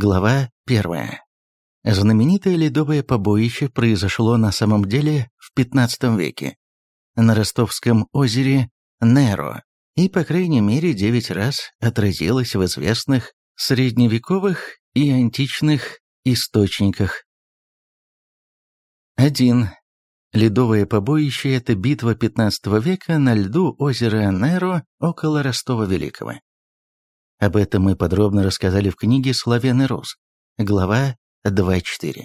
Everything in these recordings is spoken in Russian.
Глава 1. Знаменитое ледовое побоище произошло на самом деле в 15 веке на ростовском озере Неро и, по крайней мере, девять раз отразилось в известных средневековых и античных источниках. 1. Ледовое побоище – это битва 15 века на льду озера Неро около Ростова Великого. Об этом мы подробно рассказали в книге «Славян и Рус», глава 2.4.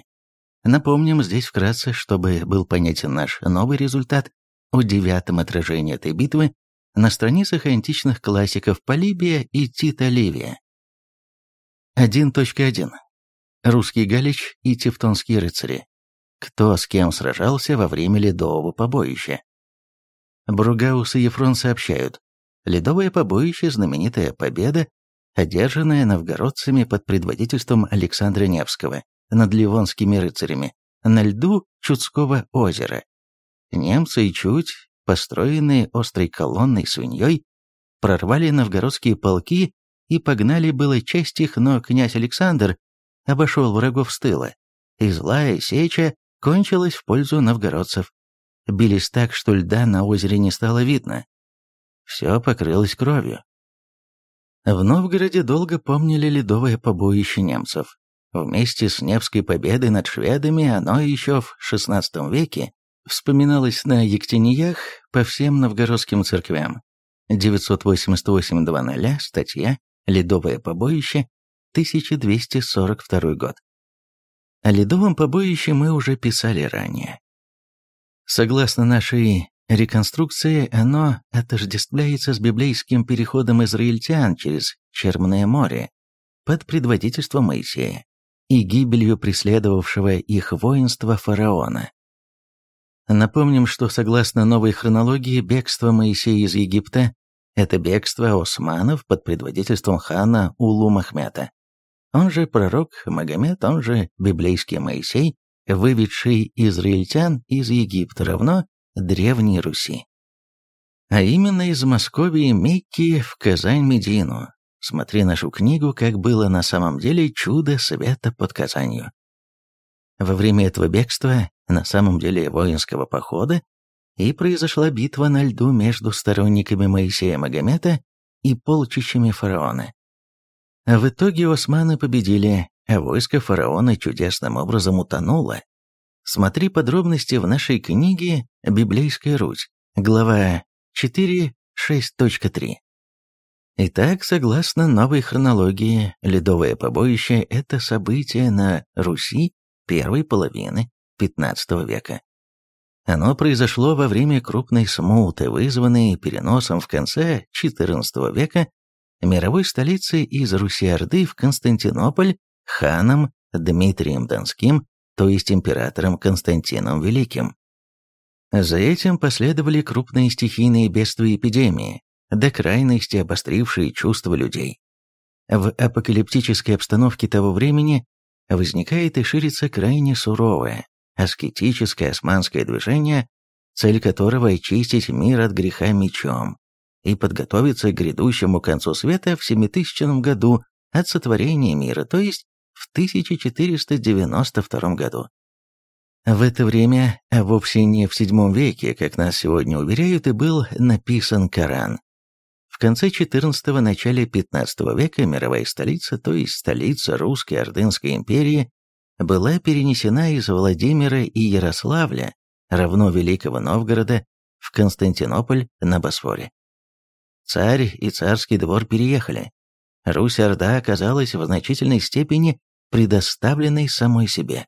Напомним здесь вкратце, чтобы был понятен наш новый результат о девятом отражении этой битвы на страницах античных классиков Полибия и Тита Ливия. 1.1. Русский Галич и Тевтонские рыцари. Кто с кем сражался во время ледового побоища? Бругаус и Ефрон сообщают, ледовое побоище – знаменитая победа, одержанная новгородцами под предводительством Александра Невского над ливонскими рыцарями на льду Чудского озера. Немцы и Чуть, построенные острой колонной свиньей, прорвали новгородские полки и погнали было часть их, но князь Александр обошел врагов с тыла, и злая сеча кончилась в пользу новгородцев. Бились так, что льда на озере не стало видно. Все покрылось кровью. В Новгороде долго помнили ледовое побоище немцев. Вместе с Невской победой над шведами оно еще в XVI веке вспоминалось на Ектениях по всем новгородским церквям. 988.00, статья «Ледовое побоище», 1242 год. О ледовом побоище мы уже писали ранее. Согласно нашей реконструкции оно отождествляется с библейским переходом израильтян через Черное море под предводительством Моисея и гибелью преследовавшего их воинства фараона. Напомним, что согласно новой хронологии бегство Моисея из Египта – это бегство османов под предводительством хана Улу Махмета. Он же пророк Магомед, он же библейский Моисей, выведший израильтян из Египта равно Древней Руси. А именно из Московии Мекки в Казань-Медину. Смотри нашу книгу «Как было на самом деле чудо света под Казанью». Во время этого бегства, на самом деле воинского похода, и произошла битва на льду между сторонниками Моисея Магомета и полчищами фараона. В итоге османы победили, а войско фараона чудесным образом утонуло, Смотри подробности в нашей книге «Библейская Русь», глава 4.6.3. Итак, согласно новой хронологии, ледовое побоище – это событие на Руси первой половины XV века. Оно произошло во время крупной смуты, вызванной переносом в конце XIV века мировой столицы из Руси-Орды в Константинополь ханом Дмитрием Донским то есть императором Константином Великим. За этим последовали крупные стихийные бедствия и эпидемии, до крайности обострившие чувства людей. В апокалиптической обстановке того времени возникает и ширится крайне суровое, аскетическое османское движение, цель которого – очистить мир от греха мечом и подготовиться к грядущему концу света в 7000 году от сотворения мира, то есть в 1492 году. В это время, а вовсе не в VII веке, как нас сегодня уверяют, и был написан Коран. В конце XIV – начале XV века мировая столица, то есть столица Русской Ордынской империи, была перенесена из Владимира и Ярославля, равно Великого Новгорода, в Константинополь на Босфоре. Царь и царский двор переехали. Русь-Орда оказалась в значительной степени предоставленной самой себе.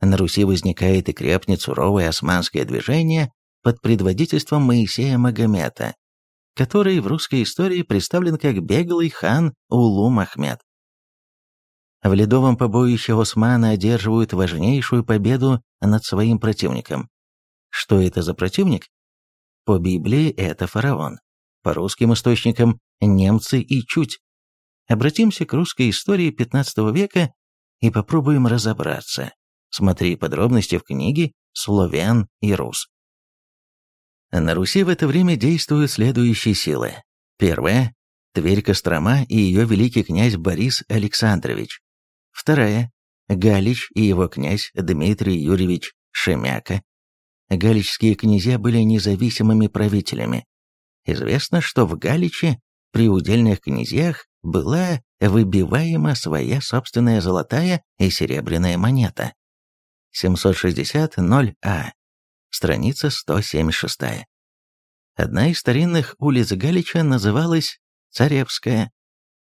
На Руси возникает и крепнет суровое османское движение под предводительством Моисея Магомета, который в русской истории представлен как беглый хан Улу Махмед. В ледовом побоище османы одерживают важнейшую победу над своим противником. Что это за противник? По Библии это фараон. По русским источникам – немцы и чуть. Обратимся к русской истории XV века и попробуем разобраться. Смотри подробности в книге «Славян и Рус». На Руси в это время действуют следующие силы. Первая – Тверь-Кострома и ее великий князь Борис Александрович. Вторая. Галич и его князь Дмитрий Юрьевич Шемяка. Галичские князья были независимыми правителями. Известно, что в Галиче при удельных князьях была выбиваема своя собственная золотая и серебряная монета. 760-0А, страница 176. Одна из старинных улиц Галича называлась Царевская,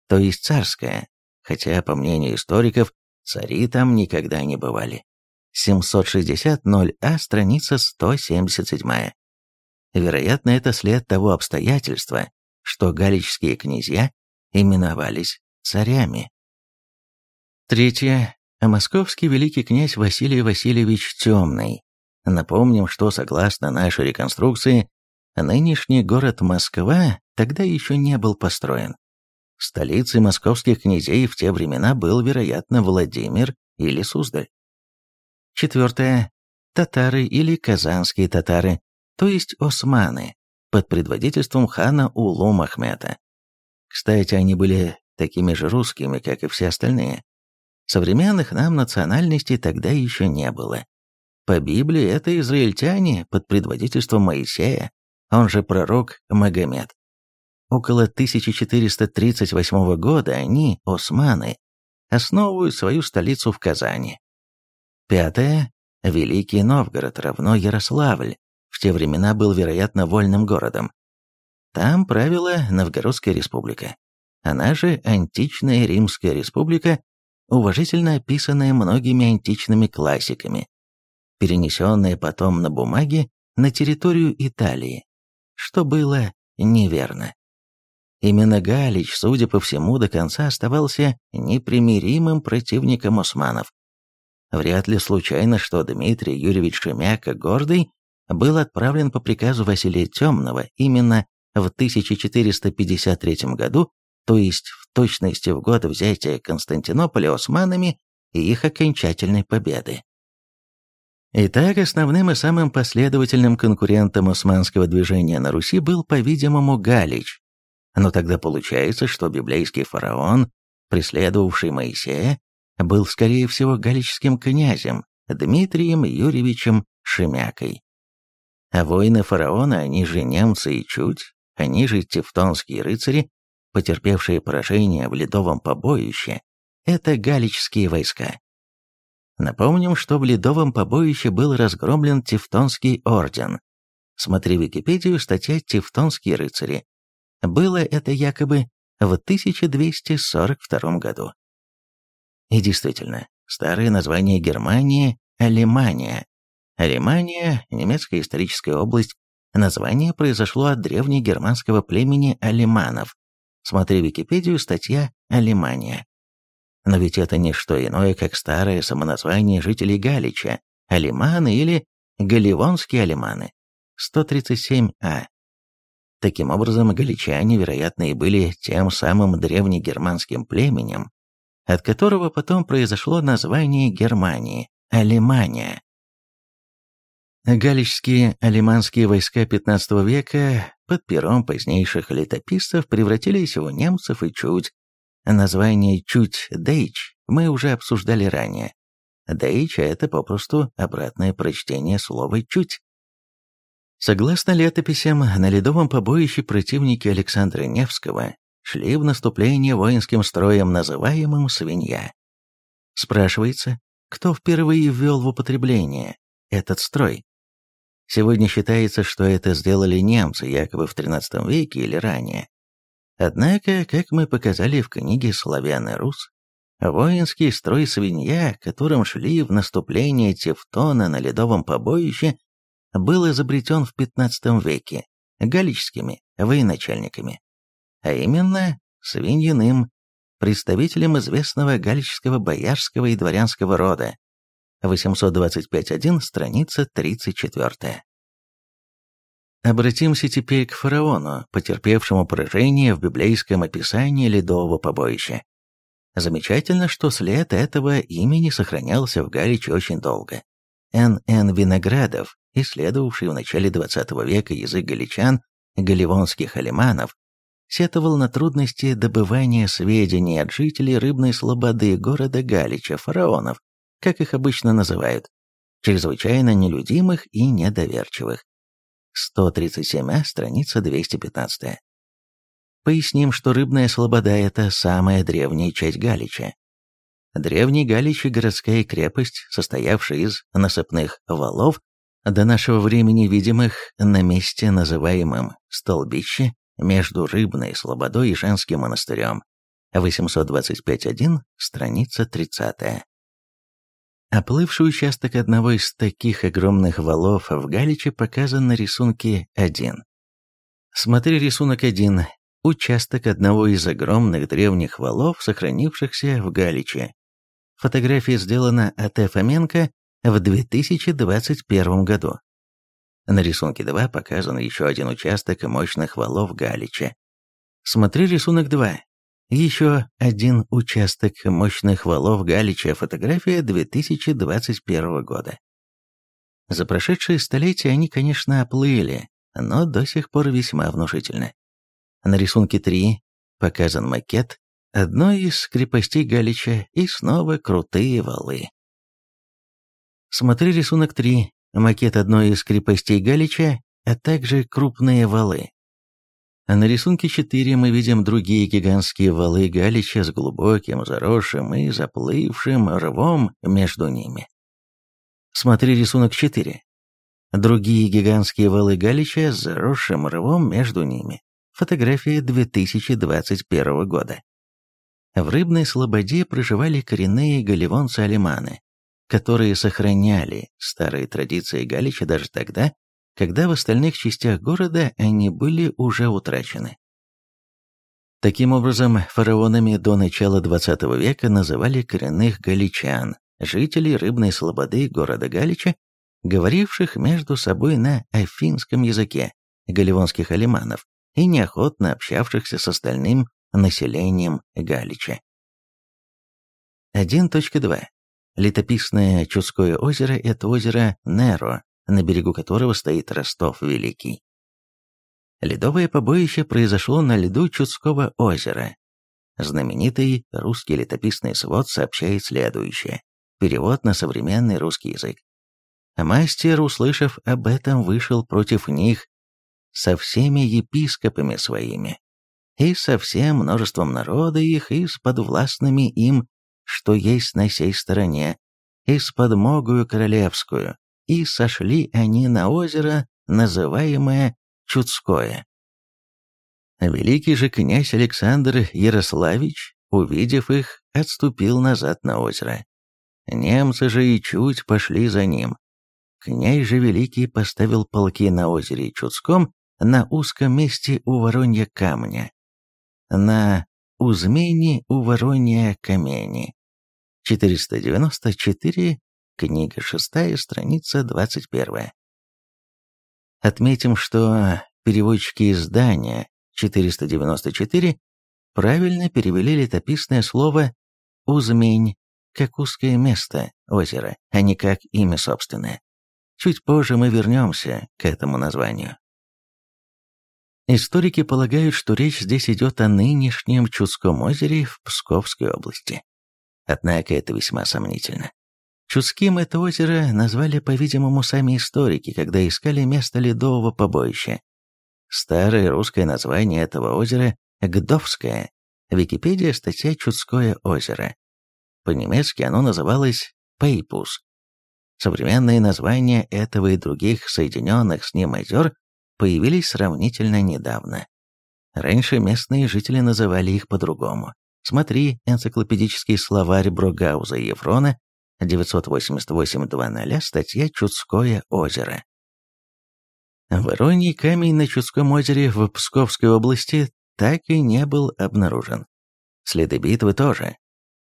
то есть Царская, хотя, по мнению историков, цари там никогда не бывали. 760-0А, страница 177. Вероятно, это след того обстоятельства, что галичские князья именовались царями. Третье. Московский великий князь Василий Васильевич Темный. Напомним, что согласно нашей реконструкции, нынешний город Москва тогда еще не был построен. Столицей московских князей в те времена был, вероятно, Владимир или Суздаль. Четвертое. Татары или казанские татары, то есть османы, под предводительством хана Улу Махмета. Кстати, они были такими же русскими, как и все остальные. Современных нам национальностей тогда еще не было. По Библии это израильтяне под предводительством Моисея, он же пророк Магомед. Около 1438 года они, османы, основывают свою столицу в Казани. Пятое. Великий Новгород равно Ярославль, в те времена был, вероятно, вольным городом. Там правила Новгородская республика. Она же Античная Римская республика, уважительно описанная многими античными классиками, перенесенная потом на бумаге на территорию Италии, что было неверно. Именно Галич, судя по всему, до конца оставался непримиримым противником османов. Вряд ли случайно, что Дмитрий Юрьевич Шемяка Гордый был отправлен по приказу Василия Темного именно в 1453 году, то есть в точности в год взятия Константинополя османами и их окончательной победы. Итак, основным и самым последовательным конкурентом османского движения на Руси был, по-видимому, Галич. Но тогда получается, что библейский фараон, преследовавший Моисея, был, скорее всего, галическим князем Дмитрием Юрьевичем Шемякой. А воины фараона, они же немцы и чуть, они же тевтонские рыцари, потерпевшие поражение в ледовом побоище, это галические войска. Напомним, что в ледовом побоище был разгромлен Тевтонский орден. Смотри Википедию, статья «Тевтонские рыцари». Было это якобы в 1242 году. И действительно, старое название Германии – Алемания. Алемания – немецкая историческая область. Название произошло от древнегерманского племени алеманов. Смотри Википедию, статья «Алемания». Но ведь это не что иное, как старое самоназвание жителей Галича, алиманы или галивонские алиманы. 137а. Таким образом, галичане, вероятно, и были тем самым древнегерманским племенем, от которого потом произошло название Германии – Алемания. Галичские алиманские войска XV века под пером позднейших летописцев превратились в немцев и чуть. Название «чуть Дейч» мы уже обсуждали ранее. Дейч – это попросту обратное прочтение слова «чуть». Согласно летописям, на ледовом побоище противники Александра Невского шли в наступление воинским строем, называемым «свинья». Спрашивается, кто впервые ввел в употребление этот строй? Сегодня считается, что это сделали немцы, якобы в XIII веке или ранее. Однако, как мы показали в книге «Славян и Рус», воинский строй свинья, которым шли в наступление Тевтона на ледовом побоище, был изобретен в XV веке галическими военачальниками а именно свиньиным, представителем известного галического боярского и дворянского рода. 825.1, страница 34. Обратимся теперь к фараону, потерпевшему поражение в библейском описании ледового побоища. Замечательно, что след этого имени сохранялся в Галиче очень долго. Н.Н. Виноградов, исследовавший в начале XX века язык галичан, галивонских алиманов, сетовал на трудности добывания сведений от жителей рыбной слободы города Галича, фараонов, как их обычно называют, чрезвычайно нелюдимых и недоверчивых. 137а, страница 215. Поясним, что рыбная слобода – это самая древняя часть Галича. Древний Галич – городская крепость, состоявшая из насыпных валов, до нашего времени видимых на месте, называемом Столбище, между Рыбной Слободой и Женским монастырем. 825.1, страница 30. Оплывший участок одного из таких огромных валов в Галиче показан на рисунке 1. Смотри рисунок 1. Участок одного из огромных древних валов, сохранившихся в Галиче. Фотография сделана А.Т. Фоменко в 2021 году. На рисунке 2 показан еще один участок мощных валов Галича. Смотри рисунок 2. Еще один участок мощных валов Галича, фотография 2021 года. За прошедшие столетия они, конечно, оплыли, но до сих пор весьма внушительны. На рисунке 3 показан макет одной из крепостей Галича и снова крутые валы. Смотри рисунок 3, макет одной из крепостей Галича, а также крупные валы. А на рисунке 4 мы видим другие гигантские валы Галича с глубоким, заросшим и заплывшим рвом между ними. Смотри рисунок 4. Другие гигантские валы Галича с заросшим рвом между ними. Фотография 2021 года. В рыбной слободе проживали коренные галивонцы-алиманы, которые сохраняли старые традиции Галича даже тогда, когда в остальных частях города они были уже утрачены. Таким образом, фараонами до начала XX века называли коренных галичан, жителей рыбной слободы города Галича, говоривших между собой на афинском языке, галивонских алиманов, и неохотно общавшихся с остальным населением Галича. 1.2. Летописное Чудское озеро – это озеро Неро, на берегу которого стоит Ростов Великий. Ледовое побоище произошло на льду Чудского озера. Знаменитый русский летописный свод сообщает следующее. Перевод на современный русский язык. Мастер, услышав об этом, вышел против них со всеми епископами своими и со всем множеством народа их и с подвластными им, что есть на сей стороне, и с подмогою королевскую, и сошли они на озеро, называемое Чудское. Великий же князь Александр Ярославич, увидев их, отступил назад на озеро. Немцы же и чуть пошли за ним. Князь же Великий поставил полки на озере Чудском на узком месте у Воронья камня, на Узмени у Воронья камени. 494 Книга 6, страница 21. Отметим, что переводчики издания 494 правильно перевели летописное слово «узмень» как узкое место озера, а не как имя собственное. Чуть позже мы вернемся к этому названию. Историки полагают, что речь здесь идет о нынешнем Чудском озере в Псковской области. Однако это весьма сомнительно. Чудским это озеро назвали, по-видимому, сами историки, когда искали место ледового побоища. Старое русское название этого озера – Гдовское. Википедия статья «Чудское озеро». По-немецки оно называлось Пейпус. Современные названия этого и других соединенных с ним озер появились сравнительно недавно. Раньше местные жители называли их по-другому. Смотри энциклопедический словарь Брогауза и Ефрона 988.2.0, статья «Чудское озеро». Вороний камень на Чудском озере в Псковской области так и не был обнаружен. Следы битвы тоже.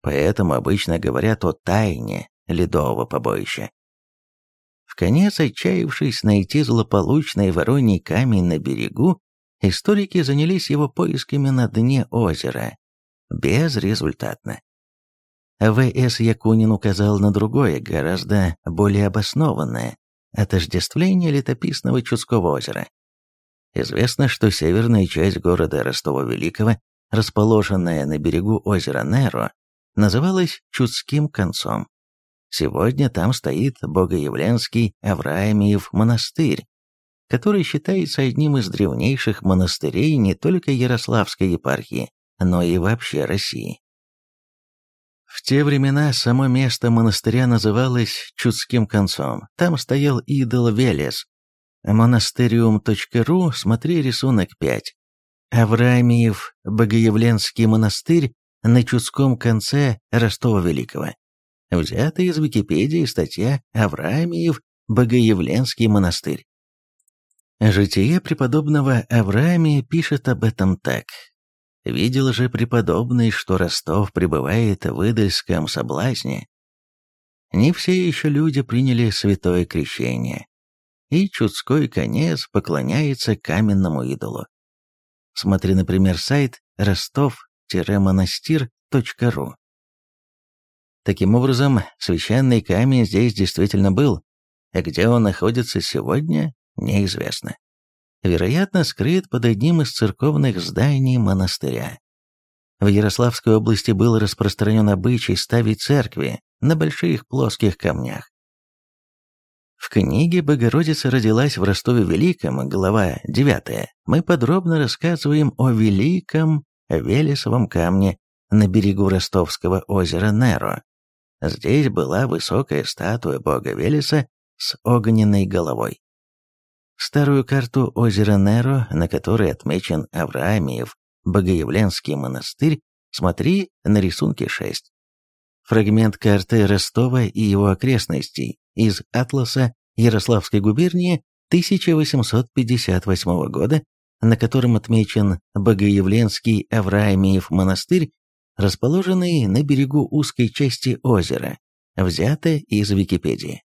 Поэтому обычно говорят о тайне ледового побоища. В конец отчаявшись найти злополучный вороний камень на берегу, историки занялись его поисками на дне озера. Безрезультатно. В.С. Якунин указал на другое, гораздо более обоснованное отождествление летописного Чудского озера. Известно, что северная часть города Ростова-Великого, расположенная на берегу озера Неро, называлась Чудским концом. Сегодня там стоит Богоявленский Авраамиев монастырь, который считается одним из древнейших монастырей не только Ярославской епархии, но и вообще России. В те времена само место монастыря называлось Чудским концом. Там стоял идол Велес. Монастыриум.ру, смотри рисунок 5. Авраамиев Богоявленский монастырь на Чудском конце Ростова-Великого. Взята из Википедии статья «Авраамиев Богоявленский монастырь». Житие преподобного Авраамия пишет об этом так. Видел же преподобный, что Ростов пребывает в идольском соблазне. Не все еще люди приняли святое крещение, и чудской конец поклоняется каменному идолу. Смотри, например, сайт ростов-монастир.ру. Таким образом, священный камень здесь действительно был, а где он находится сегодня, неизвестно вероятно, скрыт под одним из церковных зданий монастыря. В Ярославской области был распространен обычай ставить церкви на больших плоских камнях. В книге «Богородица родилась в Ростове-Великом», глава 9, мы подробно рассказываем о великом Велесовом камне на берегу ростовского озера Неро. Здесь была высокая статуя бога Велеса с огненной головой. Старую карту озера Неро, на которой отмечен Авраамиев Богоявленский монастырь, смотри на рисунке 6. Фрагмент карты Ростова и его окрестностей из атласа Ярославской губернии 1858 года, на котором отмечен Богоявленский Авраамиев монастырь, расположенный на берегу узкой части озера, взято из Википедии.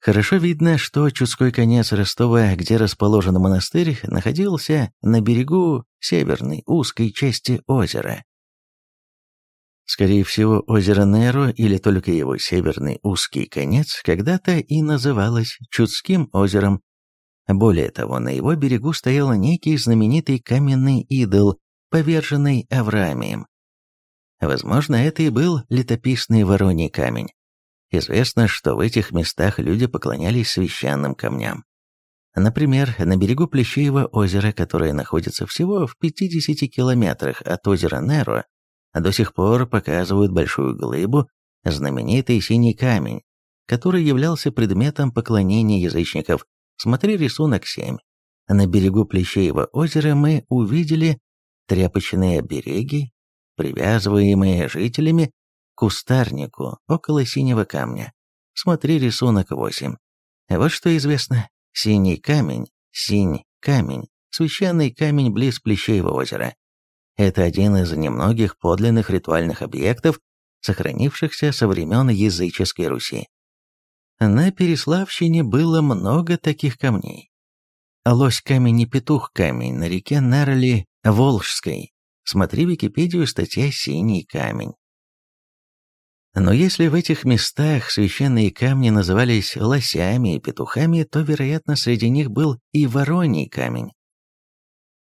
Хорошо видно, что Чудской конец Ростова, где расположен монастырь, находился на берегу северной узкой части озера. Скорее всего, озеро Неро или только его северный узкий конец когда-то и называлось Чудским озером. Более того, на его берегу стоял некий знаменитый каменный идол, поверженный Авраамием. Возможно, это и был летописный вороний камень. Известно, что в этих местах люди поклонялись священным камням. Например, на берегу Плещеева озера, которое находится всего в 50 километрах от озера Неро, до сих пор показывают большую глыбу, знаменитый синий камень, который являлся предметом поклонения язычников. Смотри рисунок 7. На берегу Плещеева озера мы увидели тряпочные береги, привязываемые жителями кустарнику около синего камня. Смотри рисунок 8. Вот что известно. Синий камень, синь камень, священный камень близ Плещеева озера. Это один из немногих подлинных ритуальных объектов, сохранившихся со времен языческой Руси. На Переславщине было много таких камней. Лось камень и петух камень на реке Нарли Волжской. Смотри Википедию, статья «Синий камень». Но если в этих местах священные камни назывались лосями и петухами, то, вероятно, среди них был и вороний камень.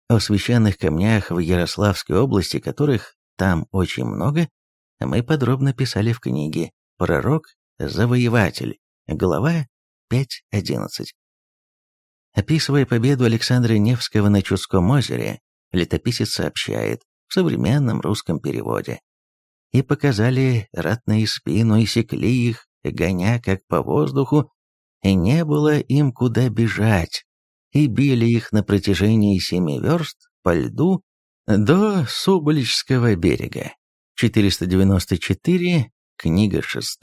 О священных камнях в Ярославской области, которых там очень много, мы подробно писали в книге «Пророк-завоеватель», глава 5.11. Описывая победу Александра Невского на Чудском озере, летописец сообщает в современном русском переводе и показали ратные спину и секли их, гоня как по воздуху, и не было им куда бежать, и били их на протяжении семи верст по льду до Суболического берега. 494, книга 6,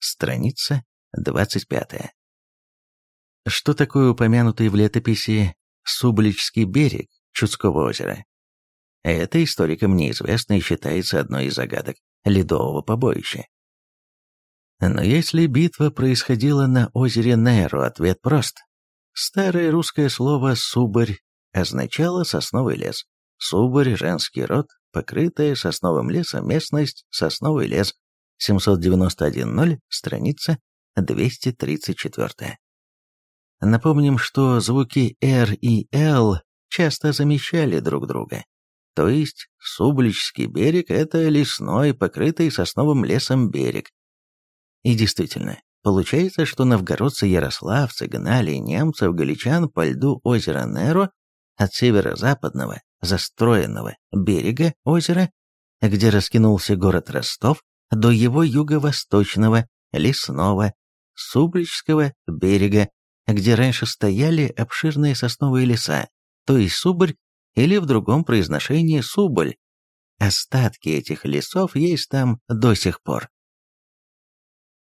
страница 25. Что такое упомянутый в летописи Субличский берег Чудского озера? Это историкам неизвестно и считается одной из загадок ледового побоища. Но если битва происходила на озере Неро, ответ прост. Старое русское слово «субарь» означало сосновый лес. Субарь – женский род, покрытая сосновым лесом местность сосновый лес, 791.0, страница 234. Напомним, что звуки «р» и «л» часто замещали друг друга. То есть Субличский берег – это лесной, покрытый сосновым лесом берег. И действительно, получается, что новгородцы-ярославцы гнали немцев-галичан по льду озера Неро от северо-западного, застроенного берега озера, где раскинулся город Ростов, до его юго-восточного, лесного, Субличского берега, где раньше стояли обширные сосновые леса, то есть Субарь или в другом произношении Суболь. Остатки этих лесов есть там до сих пор.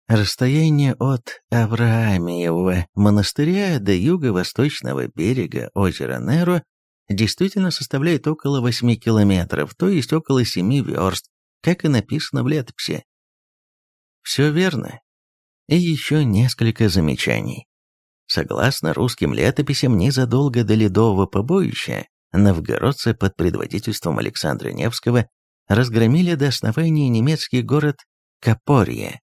Расстояние от Авраамиевого монастыря до юго-восточного берега озера Неро действительно составляет около 8 километров, то есть около 7 верст, как и написано в летописи. Все верно. И еще несколько замечаний. Согласно русским летописям, незадолго до Ледового побоища новгородцы под предводительством Александра Невского разгромили до основания немецкий город Капорье,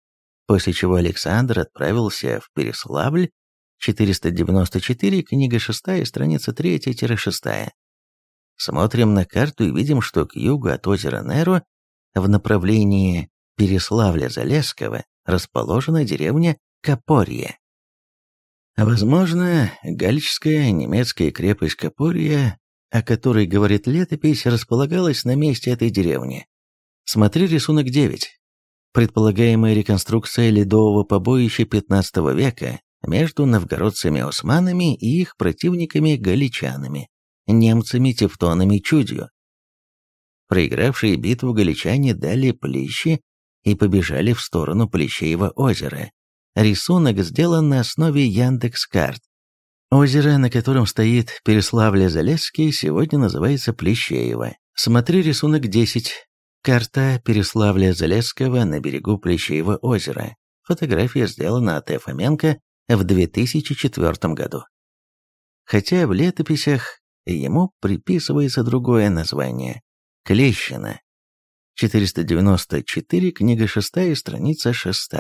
после чего Александр отправился в Переславль, 494, книга 6, страница 3-6. Смотрим на карту и видим, что к югу от озера Неро в направлении Переславля-Залесского расположена деревня Капорье. Возможно, галическая немецкая крепость Капорья, о которой говорит летопись, располагалась на месте этой деревни. Смотри рисунок 9. Предполагаемая реконструкция ледового побоища XV века между новгородцами-османами и их противниками-галичанами, немцами-тевтонами-чудью. Проигравшие битву галичане дали плещи и побежали в сторону Плещеева озера, Рисунок сделан на основе Яндекс.Карт. Озеро, на котором стоит Переславля-Залесский, сегодня называется Плещеево. Смотри рисунок 10. Карта Переславля-Залесского на берегу Плещеева озера. Фотография сделана от Фоменко в 2004 году. Хотя в летописях ему приписывается другое название – Клещина. 494, книга 6, страница 6.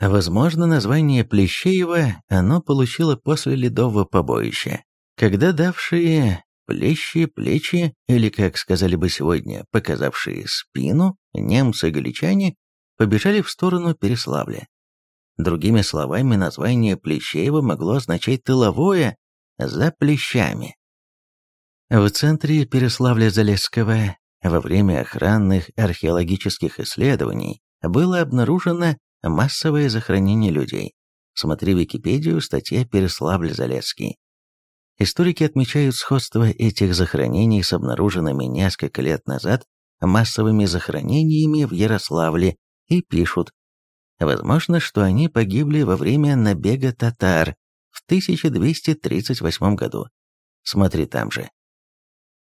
Возможно, название Плещеева оно получило после ледового побоища, когда давшие плещи, плечи, или, как сказали бы сегодня, показавшие спину, немцы-галичане побежали в сторону Переславля. Другими словами, название Плещеева могло означать «тыловое» за плещами. В центре Переславля-Залесского во время охранных археологических исследований было обнаружено Массовое захоронение людей. Смотри Википедию, статья Переславль-Залесский. Историки отмечают сходство этих захоронений с обнаруженными несколько лет назад массовыми захоронениями в Ярославле и пишут, возможно, что они погибли во время набега татар в 1238 году. Смотри там же.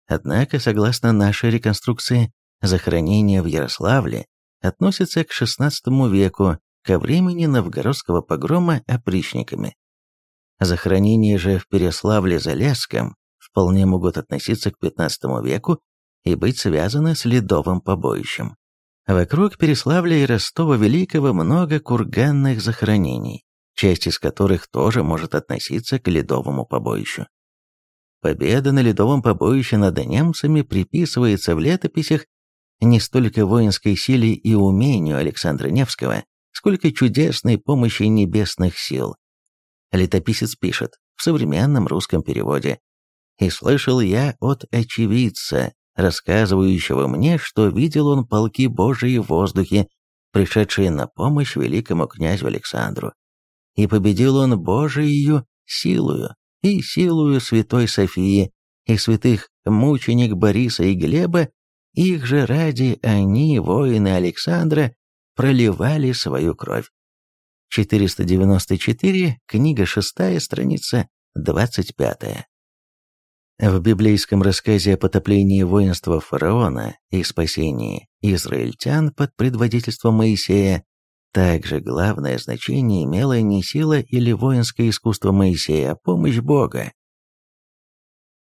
Однако, согласно нашей реконструкции, захоронения в Ярославле относятся к XVI веку ко времени новгородского погрома опричниками. Захоронения же в Переславле-Залесском вполне могут относиться к XV веку и быть связаны с ледовым побоищем. Вокруг Переславля и Ростова Великого много курганных захоронений, часть из которых тоже может относиться к ледовому побоищу. Победа на ледовом побоище над немцами приписывается в летописях не столько воинской силе и умению Александра Невского, сколько чудесной помощи небесных сил. Летописец пишет в современном русском переводе «И слышал я от очевидца, рассказывающего мне, что видел он полки Божии в воздухе, пришедшие на помощь великому князю Александру. И победил он Божию силою и силою святой Софии и святых мученик Бориса и Глеба, их же ради они, воины Александра, проливали свою кровь. 494, книга 6, страница 25. В библейском рассказе о потоплении воинства фараона и спасении израильтян под предводительством Моисея также главное значение имело не сила или воинское искусство Моисея, а помощь Бога.